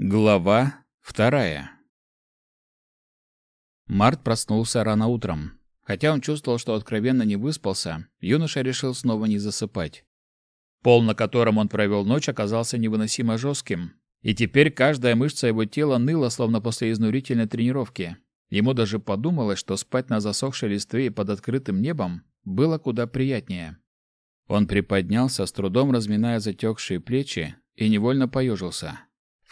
Глава вторая. Март проснулся рано утром. Хотя он чувствовал, что откровенно не выспался, юноша решил снова не засыпать. Пол, на котором он провел ночь, оказался невыносимо жестким, и теперь каждая мышца его тела ныла, словно после изнурительной тренировки. Ему даже подумалось, что спать на засохшей листве и под открытым небом было куда приятнее. Он приподнялся, с трудом разминая затекшие плечи, и невольно поежился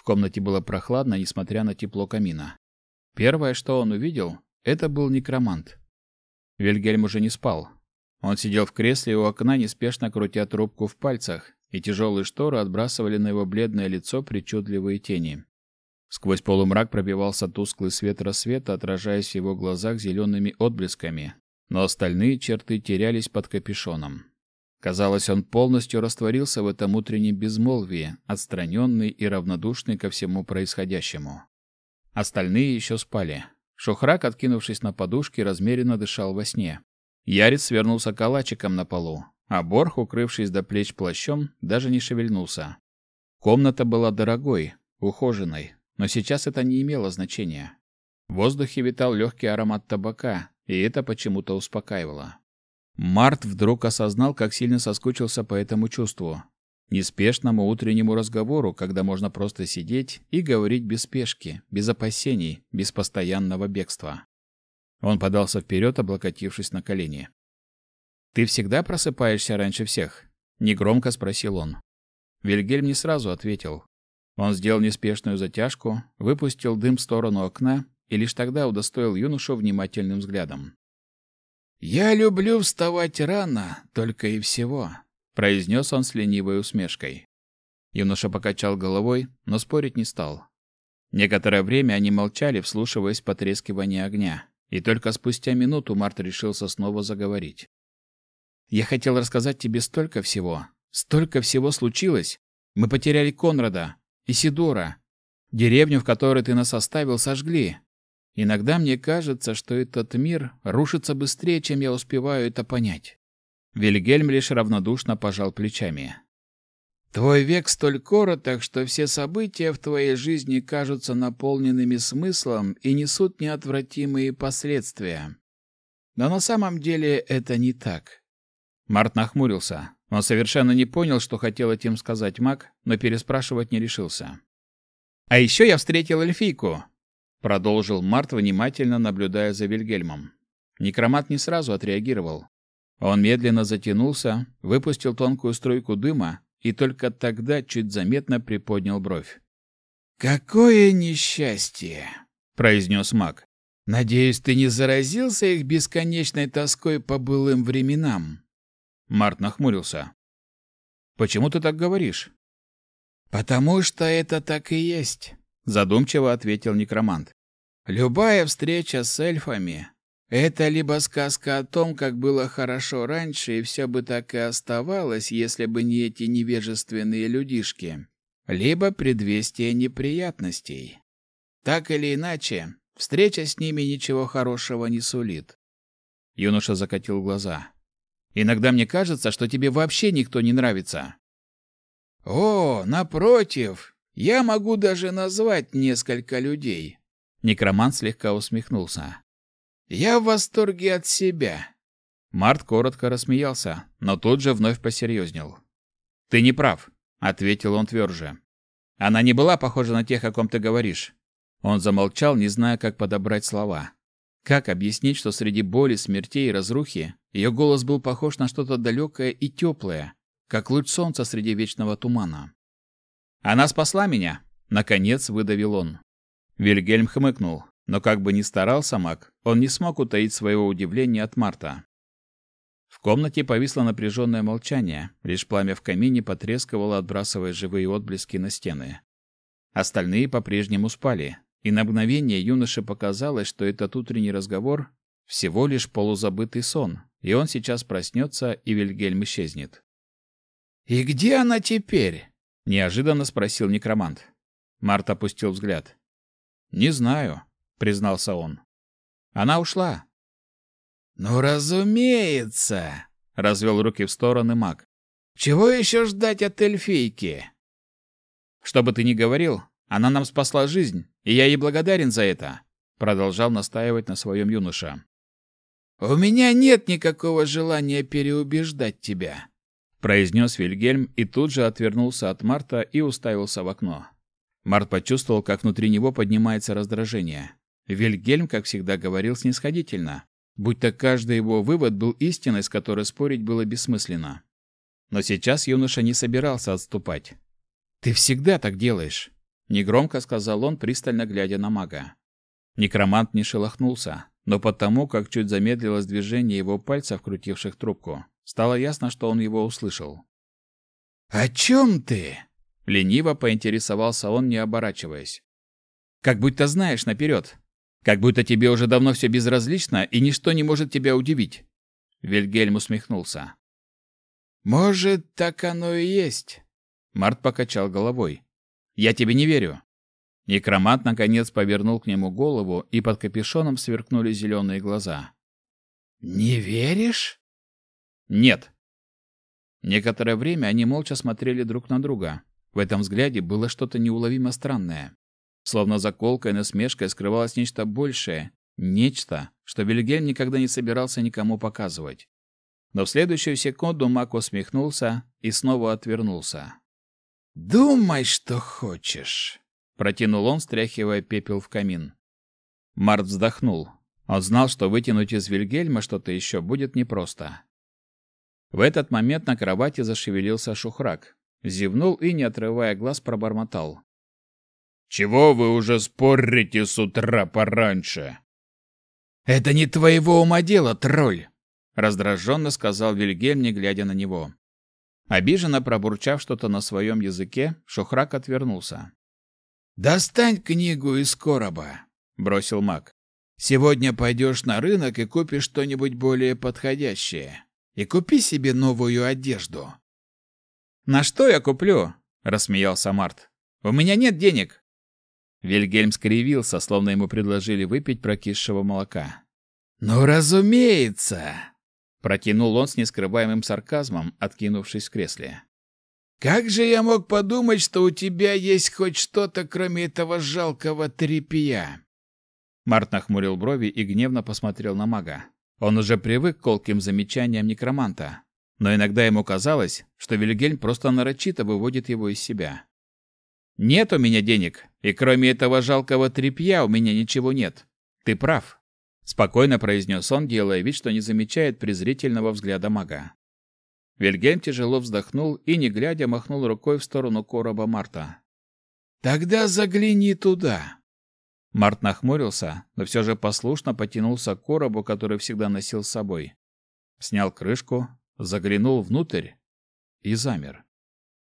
комнате было прохладно, несмотря на тепло камина. Первое, что он увидел, это был некромант. Вильгельм уже не спал. Он сидел в кресле у окна, неспешно крутя трубку в пальцах, и тяжелые шторы отбрасывали на его бледное лицо причудливые тени. Сквозь полумрак пробивался тусклый свет рассвета, отражаясь в его глазах зелеными отблесками, но остальные черты терялись под капюшоном. Казалось, он полностью растворился в этом утреннем безмолвии, отстраненный и равнодушный ко всему происходящему. Остальные еще спали. Шухрак, откинувшись на подушке, размеренно дышал во сне. Ярец свернулся калачиком на полу, а Борх, укрывшись до плеч плащом, даже не шевельнулся. Комната была дорогой, ухоженной, но сейчас это не имело значения. В воздухе витал легкий аромат табака, и это почему-то успокаивало. Март вдруг осознал, как сильно соскучился по этому чувству. Неспешному утреннему разговору, когда можно просто сидеть и говорить без спешки, без опасений, без постоянного бегства. Он подался вперед, облокотившись на колени. «Ты всегда просыпаешься раньше всех?» — негромко спросил он. Вильгельм не сразу ответил. Он сделал неспешную затяжку, выпустил дым в сторону окна и лишь тогда удостоил юношу внимательным взглядом. «Я люблю вставать рано, только и всего», — произнес он с ленивой усмешкой. Юноша покачал головой, но спорить не стал. Некоторое время они молчали, вслушиваясь в потрескивание огня, и только спустя минуту Март решился снова заговорить. «Я хотел рассказать тебе столько всего. Столько всего случилось. Мы потеряли Конрада, Исидора. Деревню, в которой ты нас оставил, сожгли. Иногда мне кажется, что этот мир рушится быстрее, чем я успеваю это понять. Вильгельм лишь равнодушно пожал плечами. Твой век столь короток, что все события в твоей жизни кажутся наполненными смыслом и несут неотвратимые последствия. Но на самом деле это не так. Март нахмурился. Он совершенно не понял, что хотел этим сказать маг, но переспрашивать не решился. А еще я встретил эльфийку, продолжил Март, внимательно наблюдая за Вильгельмом. Некромат не сразу отреагировал. Он медленно затянулся, выпустил тонкую струйку дыма и только тогда чуть заметно приподнял бровь. «Какое несчастье!» — произнес маг. «Надеюсь, ты не заразился их бесконечной тоской по былым временам?» Март нахмурился. «Почему ты так говоришь?» «Потому что это так и есть задумчиво ответил некромант. Любая встреча с эльфами это либо сказка о том, как было хорошо раньше, и все бы так и оставалось, если бы не эти невежественные людишки, либо предвестие неприятностей. Так или иначе, встреча с ними ничего хорошего не сулит. Юноша закатил глаза. Иногда мне кажется, что тебе вообще никто не нравится. О, напротив, я могу даже назвать несколько людей. Некромант слегка усмехнулся. Я в восторге от себя. Март коротко рассмеялся, но тут же вновь посерьезнел. Ты не прав, ответил он тверже. Она не была похожа на тех, о ком ты говоришь. Он замолчал, не зная, как подобрать слова. Как объяснить, что среди боли, смертей и разрухи ее голос был похож на что-то далекое и теплое, как луч солнца среди вечного тумана? Она спасла меня, наконец выдавил он. Вильгельм хмыкнул, но как бы ни старался маг, он не смог утаить своего удивления от Марта. В комнате повисло напряженное молчание, лишь пламя в камине потрескивало, отбрасывая живые отблески на стены. Остальные по-прежнему спали, и на мгновение юноше показалось, что этот утренний разговор всего лишь полузабытый сон, и он сейчас проснется, и Вильгельм исчезнет. «И где она теперь?» Неожиданно спросил некромант. Март опустил взгляд. Не знаю, признался он. Она ушла. Ну, разумеется, развел руки в стороны маг. Чего еще ждать от эльфийки? Что бы ты ни говорил, Она нам спасла жизнь, и я ей благодарен за это», — продолжал настаивать на своем юноша. «У меня нет никакого желания переубеждать тебя», — произнес Вильгельм и тут же отвернулся от Марта и уставился в окно. Март почувствовал, как внутри него поднимается раздражение. Вильгельм, как всегда, говорил снисходительно, будто каждый его вывод был истиной, с которой спорить было бессмысленно. Но сейчас юноша не собирался отступать. «Ты всегда так делаешь», — негромко сказал он, пристально глядя на мага. Некромант не шелохнулся, но потому, как чуть замедлилось движение его пальцев, крутивших трубку, стало ясно, что он его услышал. «О чем ты?» — лениво поинтересовался он, не оборачиваясь. «Как будто знаешь наперед. Как будто тебе уже давно все безразлично, и ничто не может тебя удивить». Вильгельм усмехнулся. «Может, так оно и есть». Март покачал головой. «Я тебе не верю». Некромант наконец повернул к нему голову, и под капюшоном сверкнули зеленые глаза. «Не веришь?» «Нет». Некоторое время они молча смотрели друг на друга. В этом взгляде было что-то неуловимо странное. Словно за колкой насмешкой скрывалось нечто большее, нечто, что Вильгельм никогда не собирался никому показывать. Но в следующую секунду Мак усмехнулся и снова отвернулся. «Думай, что хочешь», — протянул он, стряхивая пепел в камин. Март вздохнул. Он знал, что вытянуть из Вильгельма что-то еще будет непросто. В этот момент на кровати зашевелился Шухрак. Зевнул и, не отрывая глаз, пробормотал. «Чего вы уже спорите с утра пораньше?» «Это не твоего ума дело, тролль!» раздраженно сказал Вильгельм, не глядя на него. Обиженно пробурчав что-то на своем языке, Шухрак отвернулся. «Достань книгу из короба», — бросил маг. «Сегодня пойдешь на рынок и купишь что-нибудь более подходящее. И купи себе новую одежду». «На что я куплю?» — рассмеялся Март. «У меня нет денег». Вильгельм скривился, словно ему предложили выпить прокисшего молока. «Ну, разумеется!» Протянул он с нескрываемым сарказмом, откинувшись в кресле. «Как же я мог подумать, что у тебя есть хоть что-то, кроме этого жалкого тряпья?» Март нахмурил брови и гневно посмотрел на мага. Он уже привык к колким замечаниям некроманта, но иногда ему казалось, что Вильгельм просто нарочито выводит его из себя. «Нет у меня денег, и кроме этого жалкого тряпья у меня ничего нет. Ты прав спокойно произнес он, делая вид, что не замечает презрительного взгляда мага. Вильгельм тяжело вздохнул и, не глядя, махнул рукой в сторону короба Марта. «Тогда загляни туда!» Март нахмурился, но все же послушно потянулся к коробу, который всегда носил с собой. Снял крышку, заглянул внутрь и замер.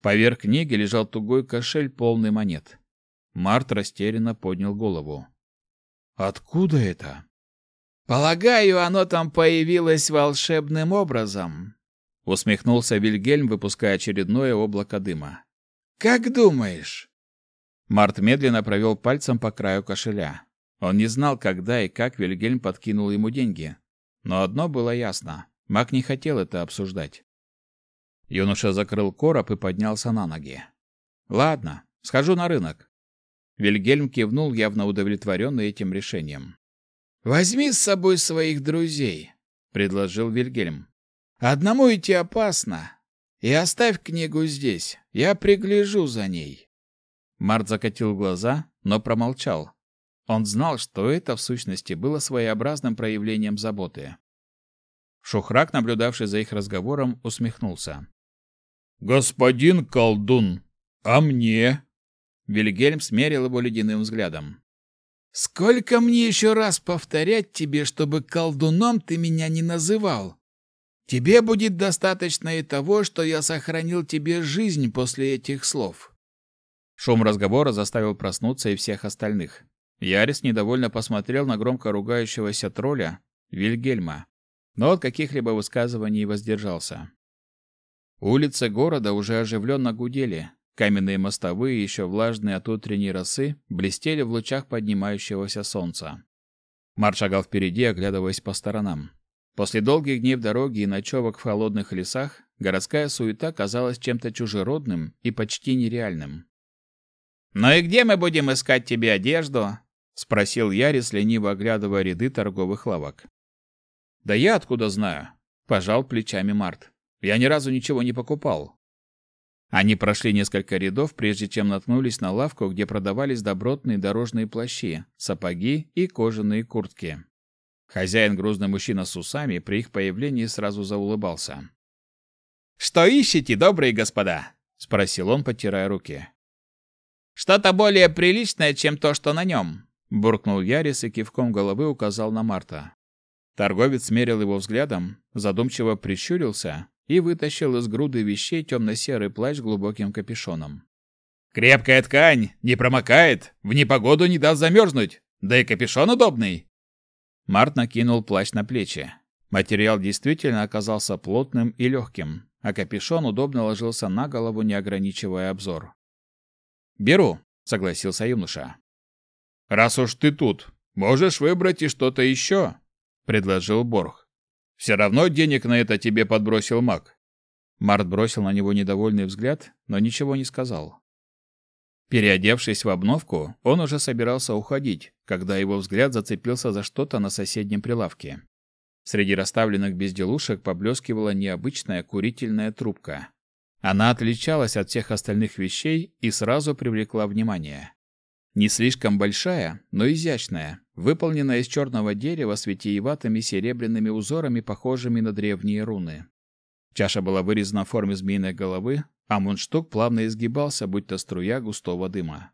Поверх книги лежал тугой кошель, полный монет. Март растерянно поднял голову. «Откуда это?» Полагаю, оно там появилось волшебным образом, усмехнулся Вильгельм, выпуская очередное облако дыма. Как думаешь? Март медленно провел пальцем по краю кошеля. Он не знал, когда и как Вильгельм подкинул ему деньги, но одно было ясно: Мак не хотел это обсуждать. Юноша закрыл короб и поднялся на ноги. Ладно, схожу на рынок. Вильгельм кивнул, явно удовлетворенный этим решением. Возьми с собой своих друзей, предложил Вильгельм. Одному идти опасно. И оставь книгу здесь. Я пригляжу за ней. Март закатил глаза, но промолчал. Он знал, что это в сущности было своеобразным проявлением заботы. Шухрак, наблюдавший за их разговором, усмехнулся. «Господин колдун, а мне?» Вильгельм смерил его ледяным взглядом. Сколько мне еще раз повторять тебе, чтобы колдуном ты меня не называл? Тебе будет достаточно и того, что я сохранил тебе жизнь после этих слов. Шум разговора заставил проснуться и всех остальных. Ярис недовольно посмотрел на громко ругающегося тролля Вильгельма, но от каких-либо высказываний воздержался. Улицы города уже оживленно гудели, Каменные мостовые, еще влажные от утренней росы, блестели в лучах поднимающегося солнца. Март шагал впереди, оглядываясь по сторонам. После долгих дней в дороге и ночевок в холодных лесах городская суета казалась чем-то чужеродным и почти нереальным. «Ну и где мы будем искать тебе одежду?» — спросил Ярис, лениво оглядывая ряды торговых лавок. «Да я откуда знаю?» — пожал плечами Март. «Я ни разу ничего не покупал». Они прошли несколько рядов, прежде чем наткнулись на лавку, где продавались добротные дорожные плащи, сапоги и кожаные куртки. Хозяин, грузный мужчина с усами, при их появлении сразу заулыбался. «Что ищете, добрые господа?» — спросил он, потирая руки. «Что-то более приличное, чем то, что на нем», — буркнул Ярис и кивком головы указал на Марта. Торговец смерил его взглядом, задумчиво прищурился и вытащил из груды вещей темно-серый плащ с глубоким капюшоном. «Крепкая ткань, не промокает, в непогоду не даст замерзнуть, да и капюшон удобный!» Март накинул плащ на плечи. Материал действительно оказался плотным и легким, а капюшон удобно ложился на голову, не ограничивая обзор. «Беру», — согласился юноша. «Раз уж ты тут, можешь выбрать и что-то еще», — предложил Борг. «Все равно денег на это тебе подбросил маг». Март бросил на него недовольный взгляд, но ничего не сказал. Переодевшись в обновку, он уже собирался уходить, когда его взгляд зацепился за что-то на соседнем прилавке. Среди расставленных безделушек поблескивала необычная курительная трубка. Она отличалась от всех остальных вещей и сразу привлекла внимание. Не слишком большая, но изящная, выполненная из черного дерева с витиеватыми серебряными узорами, похожими на древние руны. Чаша была вырезана в форме змеиной головы, а мундштук плавно изгибался, будто струя густого дыма.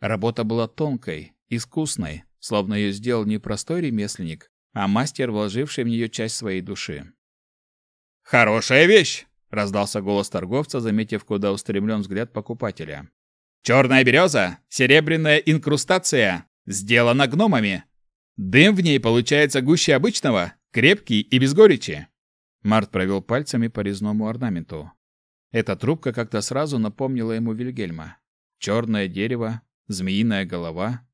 Работа была тонкой, искусной, словно ее сделал не простой ремесленник, а мастер, вложивший в нее часть своей души. «Хорошая вещь!» — раздался голос торговца, заметив, куда устремлен взгляд покупателя. «Черная береза, серебряная инкрустация, сделана гномами. Дым в ней получается гуще обычного, крепкий и без горечи». Март провел пальцами по резному орнаменту. Эта трубка как-то сразу напомнила ему Вильгельма. Черное дерево, змеиная голова,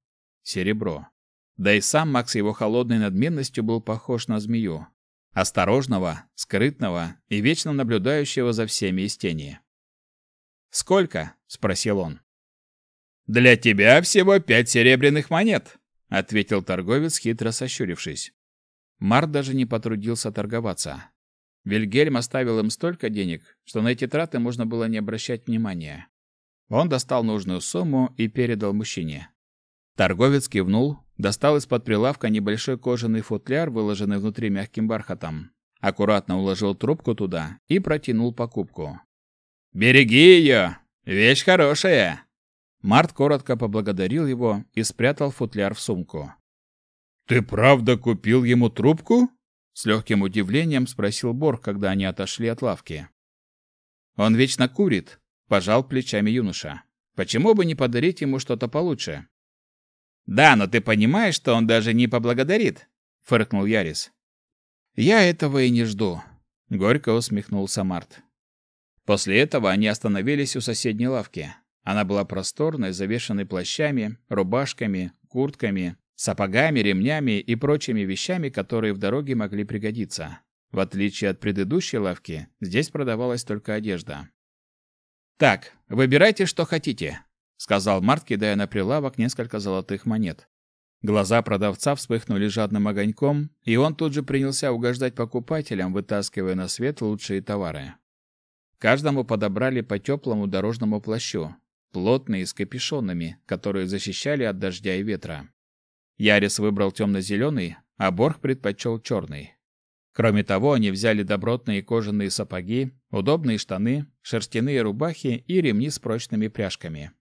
серебро. Да и сам Макс его холодной надменностью был похож на змею. Осторожного, скрытного и вечно наблюдающего за всеми из тени. «Сколько?» — спросил он. «Для тебя всего пять серебряных монет», — ответил торговец, хитро сощурившись. Март даже не потрудился торговаться. Вильгельм оставил им столько денег, что на эти траты можно было не обращать внимания. Он достал нужную сумму и передал мужчине. Торговец кивнул, достал из-под прилавка небольшой кожаный футляр, выложенный внутри мягким бархатом, аккуратно уложил трубку туда и протянул покупку. «Береги ее! Вещь хорошая!» Март коротко поблагодарил его и спрятал футляр в сумку. «Ты правда купил ему трубку?» С легким удивлением спросил Борг, когда они отошли от лавки. «Он вечно курит», — пожал плечами юноша. «Почему бы не подарить ему что-то получше?» «Да, но ты понимаешь, что он даже не поблагодарит», — фыркнул Ярис. «Я этого и не жду», — горько усмехнулся Март. После этого они остановились у соседней лавки. Она была просторной, завешенной плащами, рубашками, куртками, сапогами, ремнями и прочими вещами, которые в дороге могли пригодиться. В отличие от предыдущей лавки, здесь продавалась только одежда. «Так, выбирайте, что хотите», — сказал Март, кидая на прилавок несколько золотых монет. Глаза продавца вспыхнули жадным огоньком, и он тут же принялся угождать покупателям, вытаскивая на свет лучшие товары. Каждому подобрали по теплому дорожному плащу, плотные с капюшонами, которые защищали от дождя и ветра. Ярис выбрал темно-зеленый, а Борг предпочел черный. Кроме того, они взяли добротные кожаные сапоги, удобные штаны, шерстяные рубахи и ремни с прочными пряжками.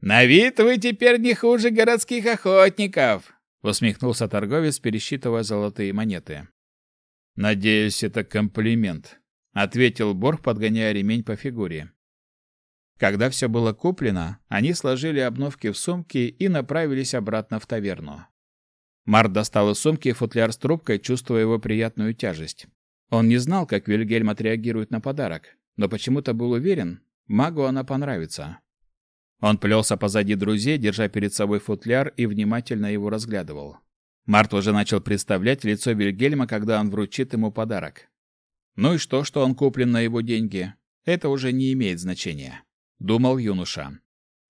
«На вид вы теперь не хуже городских охотников!» — усмехнулся торговец, пересчитывая золотые монеты. «Надеюсь, это комплимент», — ответил Борг, подгоняя ремень по фигуре. Когда все было куплено, они сложили обновки в сумки и направились обратно в таверну. Март достал из сумки футляр с трубкой, чувствуя его приятную тяжесть. Он не знал, как Вильгельм отреагирует на подарок, но почему-то был уверен, магу она понравится. Он плелся позади друзей, держа перед собой футляр и внимательно его разглядывал. Март уже начал представлять лицо Вильгельма, когда он вручит ему подарок. Ну и что, что он куплен на его деньги? Это уже не имеет значения думал юноша.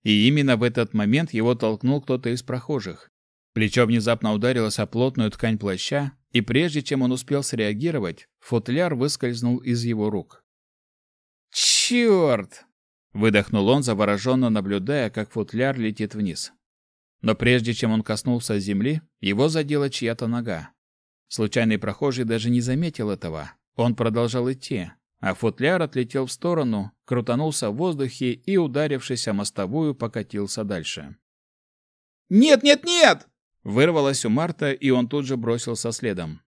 И именно в этот момент его толкнул кто-то из прохожих. Плечо внезапно ударилось о плотную ткань плаща, и прежде чем он успел среагировать, футляр выскользнул из его рук. «Черт!» — выдохнул он, завороженно наблюдая, как футляр летит вниз. Но прежде чем он коснулся земли, его задела чья-то нога. Случайный прохожий даже не заметил этого. Он продолжал идти, а футляр отлетел в сторону, крутанулся в воздухе и, ударившись о мостовую, покатился дальше. «Нет, нет, нет!» Вырвалось у Марта, и он тут же бросился следом.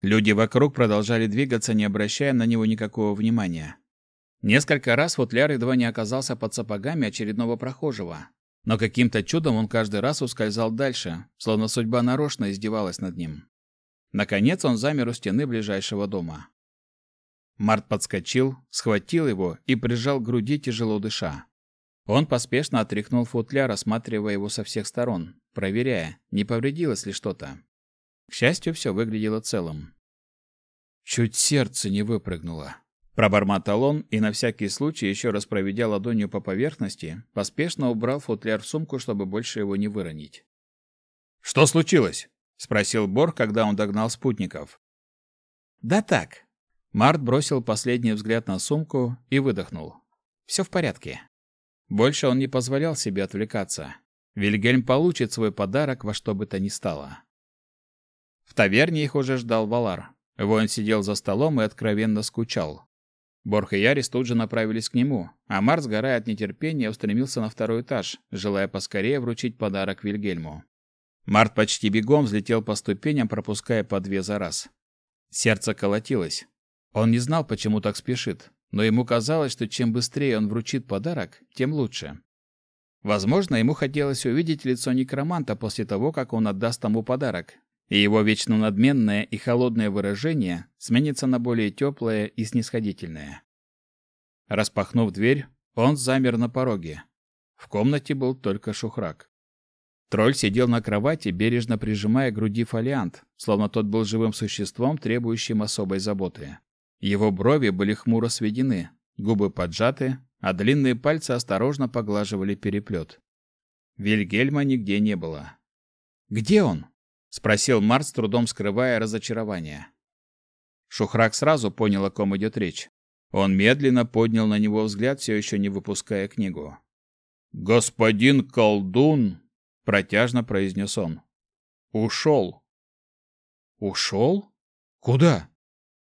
Люди вокруг продолжали двигаться, не обращая на него никакого внимания. Несколько раз футляр едва не оказался под сапогами очередного прохожего. Но каким-то чудом он каждый раз ускользал дальше, словно судьба нарочно издевалась над ним. Наконец он замер у стены ближайшего дома. Март подскочил, схватил его и прижал к груди, тяжело дыша. Он поспешно отряхнул футляр, осматривая его со всех сторон, проверяя, не повредилось ли что-то. К счастью, все выглядело целым. Чуть сердце не выпрыгнуло. Пробормотал он и на всякий случай, еще раз проведя ладонью по поверхности, поспешно убрал футляр в сумку, чтобы больше его не выронить. «Что случилось?» — спросил Бор, когда он догнал спутников. «Да так». Март бросил последний взгляд на сумку и выдохнул. «Все в порядке». Больше он не позволял себе отвлекаться. Вильгельм получит свой подарок во что бы то ни стало. В таверне их уже ждал Валар. Воин сидел за столом и откровенно скучал. Борх и Ярис тут же направились к нему, а Марс, сгорая от нетерпения, устремился на второй этаж, желая поскорее вручить подарок Вильгельму. Март почти бегом взлетел по ступеням, пропуская по две за раз. Сердце колотилось. Он не знал, почему так спешит, но ему казалось, что чем быстрее он вручит подарок, тем лучше. Возможно, ему хотелось увидеть лицо некроманта после того, как он отдаст тому подарок, и его вечно надменное и холодное выражение сменится на более теплое и снисходительное. Распахнув дверь, он замер на пороге. В комнате был только Шухрак. Тролль сидел на кровати, бережно прижимая к груди фолиант, словно тот был живым существом, требующим особой заботы. Его брови были хмуро сведены, губы поджаты, а длинные пальцы осторожно поглаживали переплет. Вильгельма нигде не было. «Где он?» Спросил Март, с трудом скрывая разочарование. Шухрак сразу понял, о ком идет речь. Он медленно поднял на него взгляд, все еще не выпуская книгу. «Господин колдун!» — протяжно произнес он. «Ушел». «Ушел? Куда?»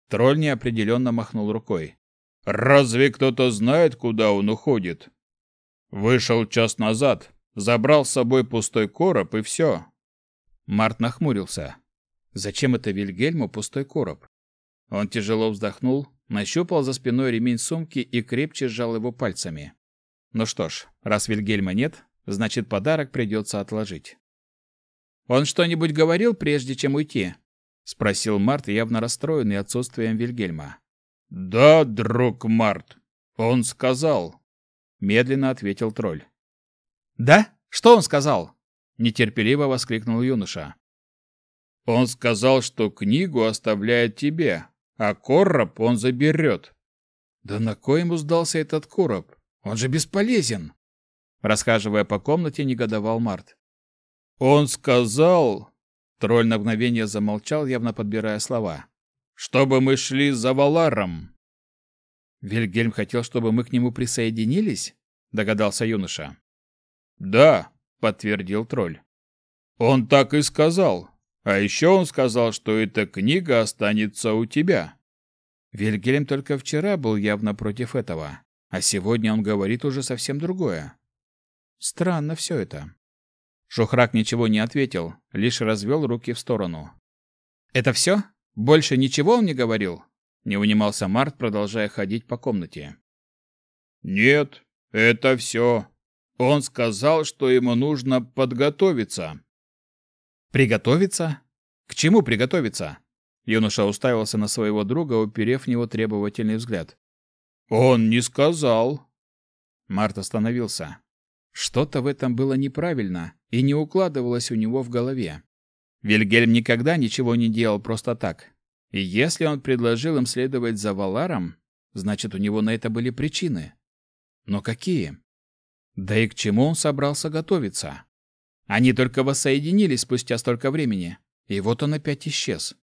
Тролль неопределенно махнул рукой. «Разве кто-то знает, куда он уходит?» «Вышел час назад, забрал с собой пустой короб и все. Март нахмурился. Зачем это Вильгельму пустой короб? Он тяжело вздохнул, нащупал за спиной ремень сумки и крепче сжал его пальцами. Ну что ж, раз Вильгельма нет, значит, подарок придется отложить. «Он что-нибудь говорил, прежде чем уйти?» — спросил Март, явно расстроенный отсутствием Вильгельма. «Да, друг Март, он сказал», — медленно ответил тролль. «Да? Что он сказал?» Нетерпеливо воскликнул юноша. Он сказал, что книгу оставляет тебе, а короб он заберет. Да на кой ему сдался этот короб? Он же бесполезен. Расхаживая по комнате, негодовал Март. Он сказал, тролль на мгновение замолчал, явно подбирая слова, чтобы мы шли за Валаром. Вильгельм хотел, чтобы мы к нему присоединились, догадался юноша. Да, подтвердил тролль. Он так и сказал. А еще он сказал, что эта книга останется у тебя. Вильгельм только вчера был явно против этого, а сегодня он говорит уже совсем другое. Странно все это. Шухрак ничего не ответил, лишь развел руки в сторону. «Это все? Больше ничего он не говорил?» Не унимался Март, продолжая ходить по комнате. «Нет, это все. Он сказал, что ему нужно подготовиться. Приготовиться? К чему приготовиться? Юноша уставился на своего друга, уперев в него требовательный взгляд. Он не сказал. Март остановился. Что-то в этом было неправильно и не укладывалось у него в голове. Вильгельм никогда ничего не делал просто так. И если он предложил им следовать за Валаром, значит, у него на это были причины. Но какие? Да и к чему он собрался готовиться? Они только воссоединились спустя столько времени, и вот он опять исчез.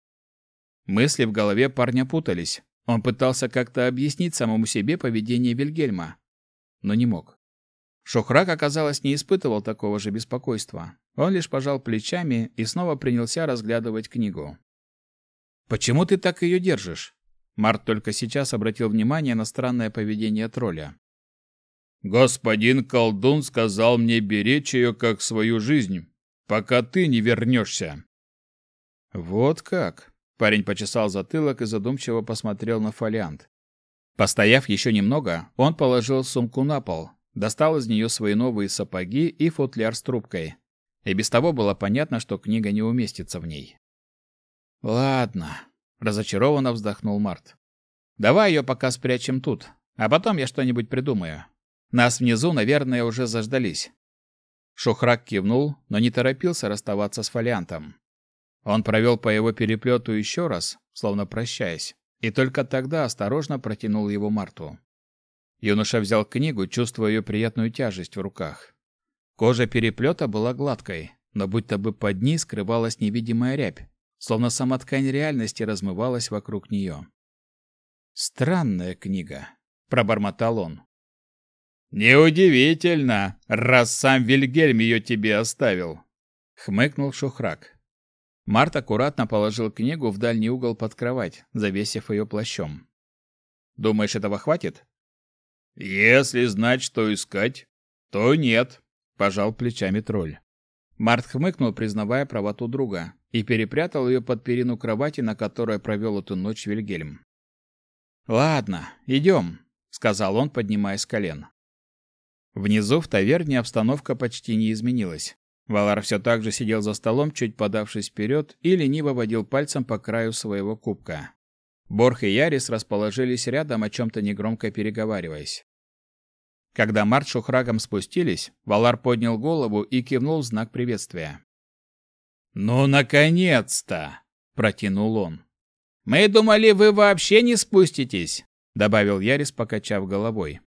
Мысли в голове парня путались. Он пытался как-то объяснить самому себе поведение Вильгельма, но не мог. Шухрак, оказалось, не испытывал такого же беспокойства. Он лишь пожал плечами и снова принялся разглядывать книгу. «Почему ты так ее держишь?» Март только сейчас обратил внимание на странное поведение тролля. «Господин колдун сказал мне беречь ее как свою жизнь, пока ты не вернешься». «Вот как?» Парень почесал затылок и задумчиво посмотрел на фолиант. Постояв еще немного, он положил сумку на пол, достал из нее свои новые сапоги и футляр с трубкой. И без того было понятно, что книга не уместится в ней. «Ладно», — разочарованно вздохнул Март. «Давай ее пока спрячем тут, а потом я что-нибудь придумаю. Нас внизу, наверное, уже заждались». Шухрак кивнул, но не торопился расставаться с фолиантом. Он провел по его переплету еще раз, словно прощаясь, и только тогда осторожно протянул его Марту. Юноша взял книгу, чувствуя ее приятную тяжесть в руках. Кожа переплета была гладкой, но будто бы под ней скрывалась невидимая рябь, словно сама ткань реальности размывалась вокруг нее. «Странная книга», — пробормотал он. «Неудивительно, раз сам Вильгельм ее тебе оставил», — хмыкнул Шухрак. Март аккуратно положил книгу в дальний угол под кровать, завесив ее плащом. «Думаешь, этого хватит?» «Если знать, что искать, то нет», — пожал плечами тролль. Март хмыкнул, признавая правоту друга, и перепрятал ее под перину кровати, на которой провел эту ночь Вильгельм. «Ладно, идем», — сказал он, поднимаясь с колен. Внизу в таверне обстановка почти не изменилась. Валар все так же сидел за столом, чуть подавшись вперед, и лениво водил пальцем по краю своего кубка. Борх и Ярис расположились рядом, о чем-то негромко переговариваясь. Когда Март с Шухрагом спустились, Валар поднял голову и кивнул в знак приветствия. «Ну, наконец-то!» — протянул он. «Мы думали, вы вообще не спуститесь», — добавил Ярис, покачав головой.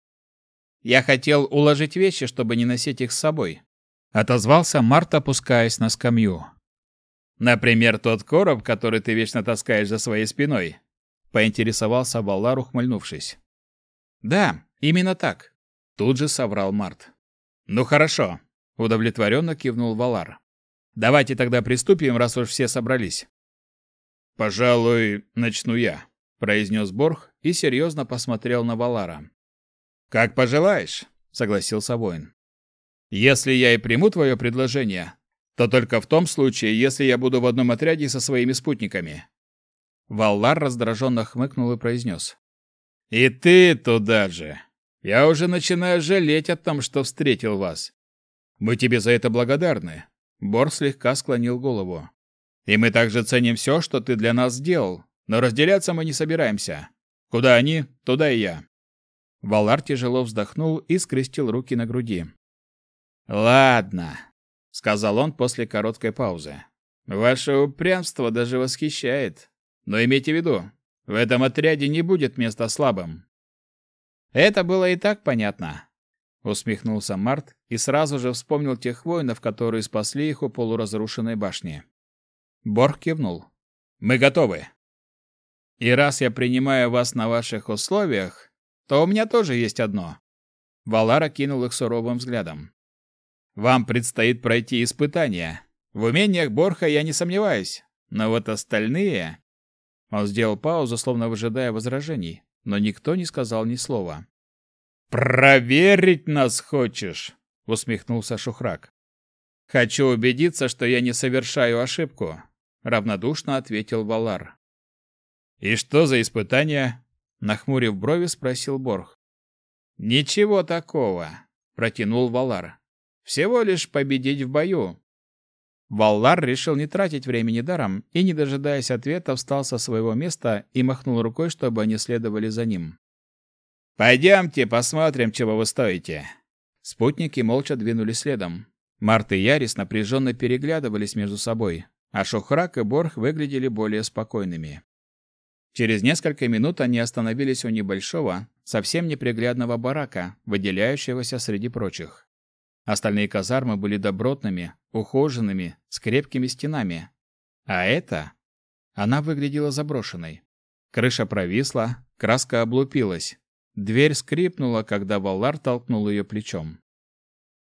«Я хотел уложить вещи, чтобы не носить их с собой. Отозвался Март, опускаясь на скамью. Например, тот короб, который ты вечно таскаешь за своей спиной, поинтересовался Валар, ухмыльнувшись. Да, именно так, тут же соврал Март. Ну хорошо, удовлетворенно кивнул Валар. Давайте тогда приступим, раз уж все собрались. Пожалуй, начну я, произнес Борх и серьезно посмотрел на Валара. Как пожелаешь, согласился воин. Если я и приму твое предложение, то только в том случае, если я буду в одном отряде со своими спутниками. Валлар раздраженно хмыкнул и произнес. «И ты туда же! Я уже начинаю жалеть о том, что встретил вас. Мы тебе за это благодарны». Бор слегка склонил голову. «И мы также ценим все, что ты для нас сделал, но разделяться мы не собираемся. Куда они, туда и я». Валар тяжело вздохнул и скрестил руки на груди. «Ладно», — сказал он после короткой паузы. «Ваше упрямство даже восхищает. Но имейте в виду, в этом отряде не будет места слабым». «Это было и так понятно», — усмехнулся Март и сразу же вспомнил тех воинов, которые спасли их у полуразрушенной башни. Борг кивнул. «Мы готовы». «И раз я принимаю вас на ваших условиях, то у меня тоже есть одно». Валара кинул их суровым взглядом. Вам предстоит пройти испытания. В умениях Борха я не сомневаюсь, но вот остальные...» Он сделал паузу, словно выжидая возражений, но никто не сказал ни слова. «Проверить нас хочешь?» — усмехнулся Шухрак. «Хочу убедиться, что я не совершаю ошибку», — равнодушно ответил Валар. «И что за испытания?» — нахмурив брови, спросил Борх. «Ничего такого», — протянул Валар. Всего лишь победить в бою. Валлар решил не тратить времени даром и, не дожидаясь ответа, встал со своего места и махнул рукой, чтобы они следовали за ним. «Пойдемте, посмотрим, чего вы стоите». Спутники молча двинулись следом. Март и Ярис напряженно переглядывались между собой, а Шухрак и Борх выглядели более спокойными. Через несколько минут они остановились у небольшого, совсем неприглядного барака, выделяющегося среди прочих. Остальные казармы были добротными, ухоженными, с крепкими стенами. А эта... Она выглядела заброшенной. Крыша провисла, краска облупилась. Дверь скрипнула, когда Валар толкнул ее плечом.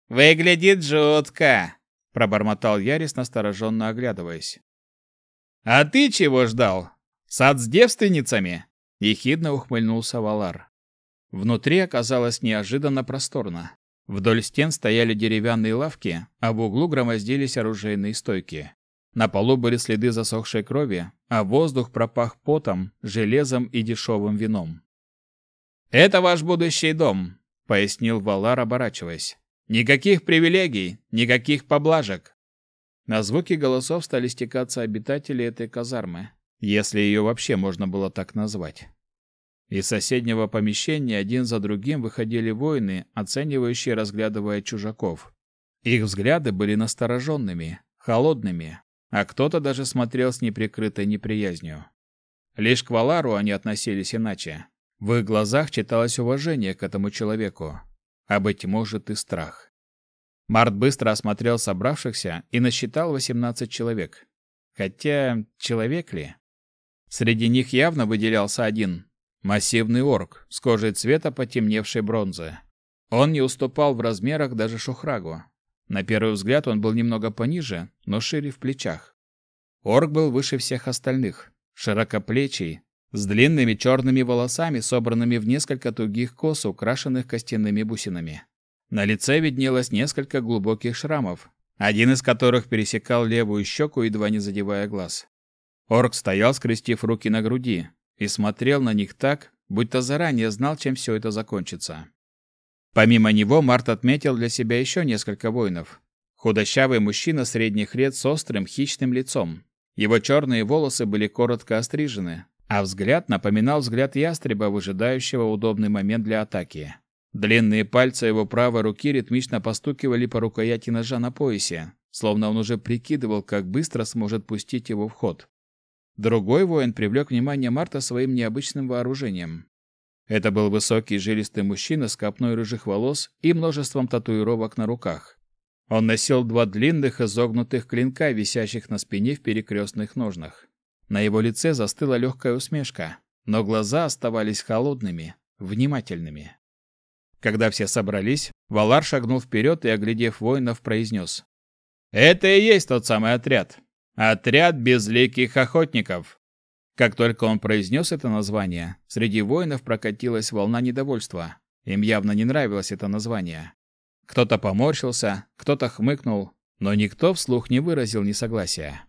«Выглядит жутко!» — пробормотал Ярис, настороженно оглядываясь. «А ты чего ждал? Сад с девственницами?» — ехидно ухмыльнулся Валар. Внутри оказалось неожиданно просторно. Вдоль стен стояли деревянные лавки, а в углу громоздились оружейные стойки. На полу были следы засохшей крови, а воздух пропах потом, железом и дешевым вином. «Это ваш будущий дом», — пояснил Валар, оборачиваясь. «Никаких привилегий, никаких поблажек». На звуки голосов стали стекаться обитатели этой казармы, если ее вообще можно было так назвать. Из соседнего помещения один за другим выходили воины, оценивающие, разглядывая чужаков. Их взгляды были настороженными, холодными, а кто-то даже смотрел с неприкрытой неприязнью. Лишь к Валару они относились иначе. В их глазах читалось уважение к этому человеку, а, быть может, и страх. Март быстро осмотрел собравшихся и насчитал 18 человек. Хотя, человек ли? Среди них явно выделялся один, Массивный орк с кожей цвета потемневшей бронзы. Он не уступал в размерах даже Шухрагу. На первый взгляд он был немного пониже, но шире в плечах. Орк был выше всех остальных, широкоплечий, с длинными черными волосами, собранными в несколько тугих кос, украшенных костяными бусинами. На лице виднелось несколько глубоких шрамов, один из которых пересекал левую щеку, едва не задевая глаз. Орк стоял, скрестив руки на груди, и смотрел на них так, будто заранее знал, чем все это закончится. Помимо него Март отметил для себя еще несколько воинов. Худощавый мужчина средних лет с острым хищным лицом. Его черные волосы были коротко острижены, а взгляд напоминал взгляд ястреба, выжидающего удобный момент для атаки. Длинные пальцы его правой руки ритмично постукивали по рукояти ножа на поясе, словно он уже прикидывал, как быстро сможет пустить его в ход. Другой воин привлек внимание Марта своим необычным вооружением. Это был высокий жилистый мужчина с копной рыжих волос и множеством татуировок на руках. Он носил два длинных изогнутых клинка, висящих на спине в перекрестных ножнах. На его лице застыла легкая усмешка, но глаза оставались холодными, внимательными. Когда все собрались, Валар шагнул вперед и, оглядев воинов, произнес. «Это и есть тот самый отряд. Отряд безликих охотников. Как только он произнес это название, среди воинов прокатилась волна недовольства. Им явно не нравилось это название. Кто-то поморщился, кто-то хмыкнул, но никто вслух не выразил несогласия.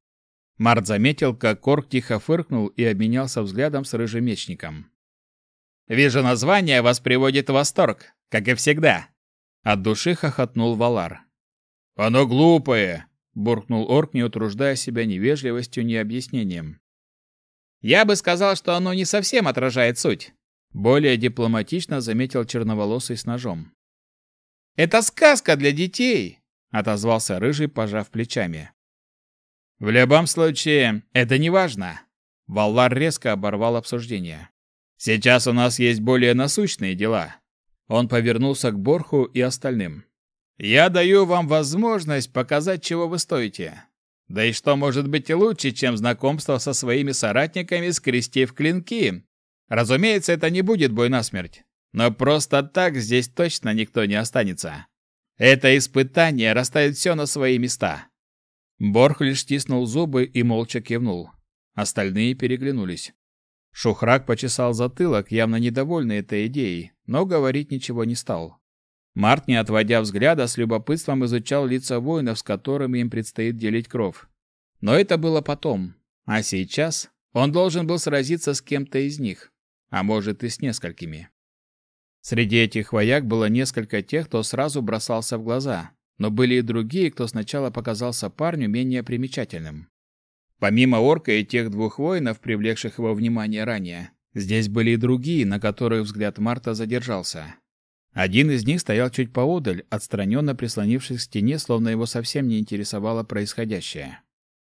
Март заметил, как Корк тихо фыркнул и обменялся взглядом с рыжим мечником. «Вижу, название вас приводит в восторг, как и всегда!» От души хохотнул Валар. «Оно глупое!» Буркнул орк, не утруждая себя ни вежливостью, ни объяснением. Я бы сказал, что оно не совсем отражает суть, более дипломатично заметил черноволосый с ножом. Это сказка для детей, отозвался рыжий, пожав плечами. В любом случае, это не важно. Валлар резко оборвал обсуждение. Сейчас у нас есть более насущные дела. Он повернулся к Борху и остальным. Я даю вам возможность показать, чего вы стоите. Да и что может быть лучше, чем знакомство со своими соратниками, скрестив клинки? Разумеется, это не будет бой насмерть. Но просто так здесь точно никто не останется. Это испытание расставит все на свои места. Борх лишь стиснул зубы и молча кивнул. Остальные переглянулись. Шухрак почесал затылок, явно недовольный этой идеей, но говорить ничего не стал. Март, не отводя взгляда, с любопытством изучал лица воинов, с которыми им предстоит делить кровь. Но это было потом. А сейчас он должен был сразиться с кем-то из них, а может и с несколькими. Среди этих вояк было несколько тех, кто сразу бросался в глаза, но были и другие, кто сначала показался парню менее примечательным. Помимо орка и тех двух воинов, привлекших его внимание ранее, здесь были и другие, на которых взгляд Марта задержался. Один из них стоял чуть поодаль, отстраненно прислонившись к стене, словно его совсем не интересовало происходящее.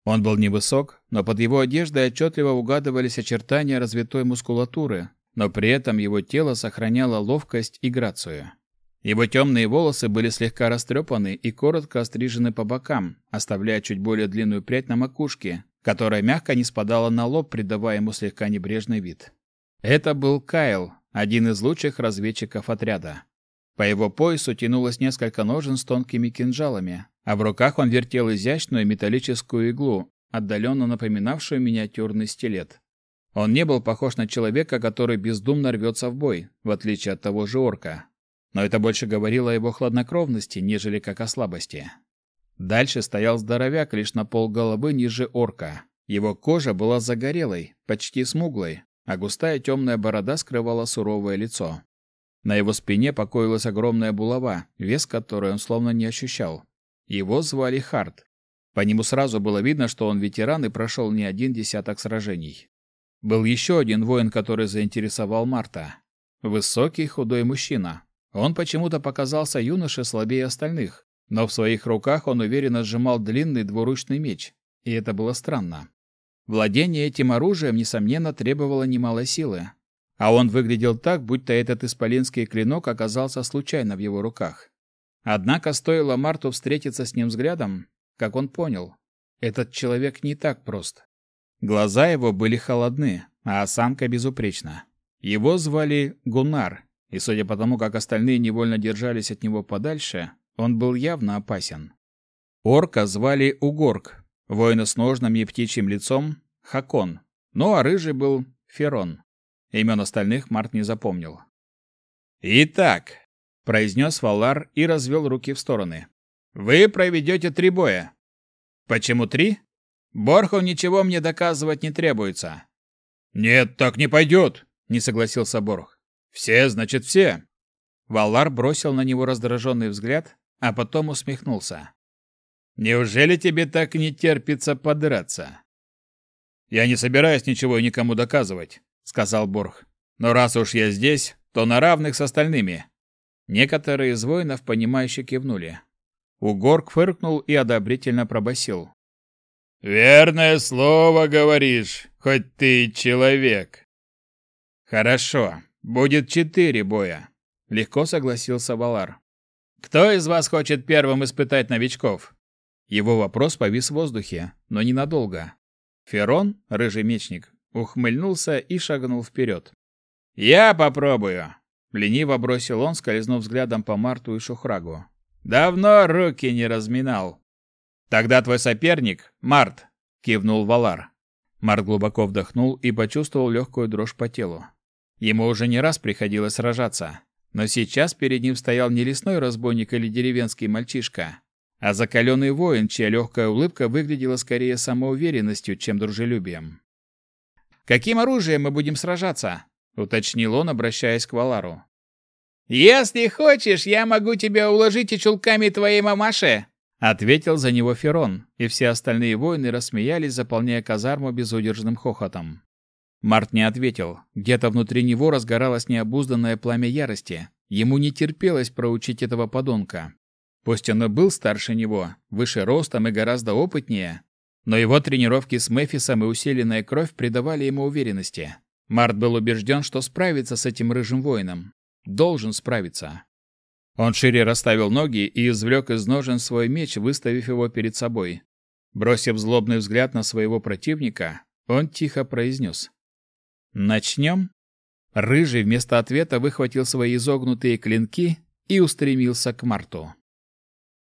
Он был невысок, но под его одеждой отчетливо угадывались очертания развитой мускулатуры, но при этом его тело сохраняло ловкость и грацию. Его темные волосы были слегка растрепаны и коротко острижены по бокам, оставляя чуть более длинную прядь на макушке, которая мягко не спадала на лоб, придавая ему слегка небрежный вид. Это был Кайл, один из лучших разведчиков отряда. По его поясу тянулось несколько ножен с тонкими кинжалами, а в руках он вертел изящную металлическую иглу, отдаленно напоминавшую миниатюрный стилет. Он не был похож на человека, который бездумно рвется в бой, в отличие от того же орка, но это больше говорило о его хладнокровности, нежели как о слабости. Дальше стоял здоровяк лишь на пол головы ниже орка. Его кожа была загорелой, почти смуглой, а густая темная борода скрывала суровое лицо. На его спине покоилась огромная булава, вес которой он словно не ощущал. Его звали Харт. По нему сразу было видно, что он ветеран и прошел не один десяток сражений. Был еще один воин, который заинтересовал Марта. Высокий, худой мужчина, он почему-то показался юноше слабее остальных, но в своих руках он уверенно сжимал длинный двуручный меч, и это было странно. Владение этим оружием, несомненно, требовало немалой силы, а он выглядел так, будто этот исполинский клинок оказался случайно в его руках. Однако стоило Марту встретиться с ним взглядом, как он понял, этот человек не так прост. Глаза его были холодны, а осанка безупречна. Его звали Гунар, и судя по тому, как остальные невольно держались от него подальше, он был явно опасен. Орка звали Угорк, воина с ножным и птичьим лицом — Хакон, ну а рыжий был Ферон. Имен остальных Март не запомнил. «Итак», — произнес Валар и развел руки в стороны, — «вы проведете три боя». «Почему три?» «Борху ничего мне доказывать не требуется». «Нет, так не пойдет», — не согласился Борх. «Все, значит, все!» Валар бросил на него раздраженный взгляд, а потом усмехнулся. «Неужели тебе так не терпится подраться?» «Я не собираюсь ничего никому доказывать», — сказал Борг. «Но раз уж я здесь, то на равных с остальными». Некоторые из воинов, понимающе кивнули. Угорг фыркнул и одобрительно пробасил. «Верное слово говоришь, хоть ты человек». «Хорошо, «Будет четыре боя», — легко согласился Валар. «Кто из вас хочет первым испытать новичков?» Его вопрос повис в воздухе, но ненадолго. Ферон, рыжий мечник, ухмыльнулся и шагнул вперед. «Я попробую!» — лениво бросил он, скользнув взглядом по Марту и Шухрагу. «Давно руки не разминал». «Тогда твой соперник — Март!» — кивнул Валар. Март глубоко вдохнул и почувствовал легкую дрожь по телу. Ему уже не раз приходилось сражаться, но сейчас перед ним стоял не лесной разбойник или деревенский мальчишка, а закаленный воин, чья легкая улыбка выглядела скорее самоуверенностью, чем дружелюбием. «Каким оружием мы будем сражаться?» — уточнил он, обращаясь к Валару. «Если хочешь, я могу тебя уложить и чулками твоей мамаши!» — ответил за него Ферон, и все остальные воины рассмеялись, заполняя казарму безудержным хохотом. Март не ответил. Где-то внутри него разгоралось необузданное пламя ярости. Ему не терпелось проучить этого подонка. Пусть он и был старше него, выше ростом и гораздо опытнее, но его тренировки с Мефисом и усиленная кровь придавали ему уверенности. Март был убежден, что справится с этим рыжим воином. Должен справиться. Он шире расставил ноги и извлек из ножен свой меч, выставив его перед собой. Бросив злобный взгляд на своего противника, он тихо произнес. Начнем? Рыжий вместо ответа выхватил свои изогнутые клинки и устремился к Марту.